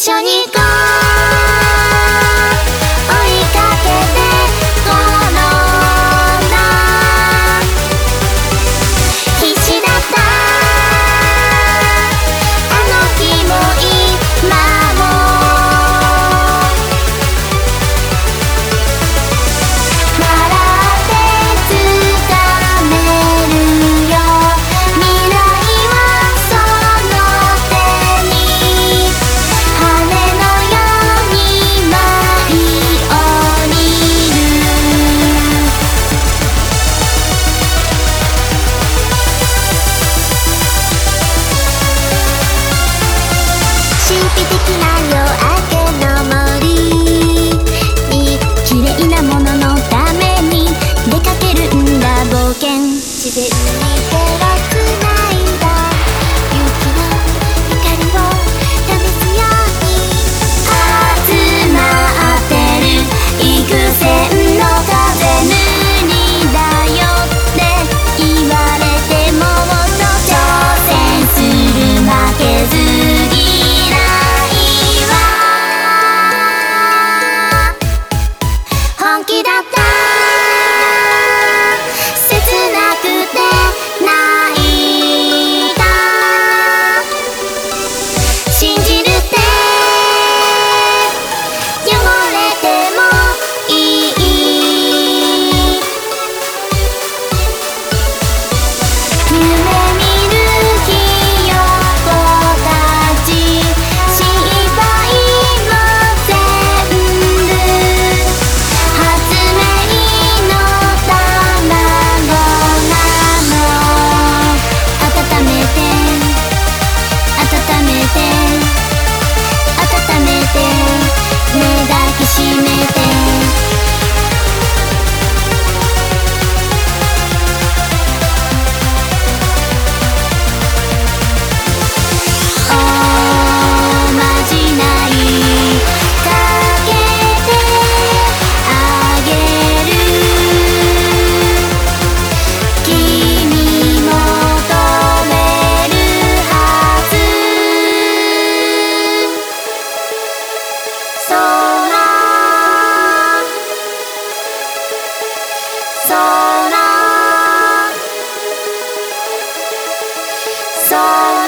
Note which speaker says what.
Speaker 1: 緒に行こう song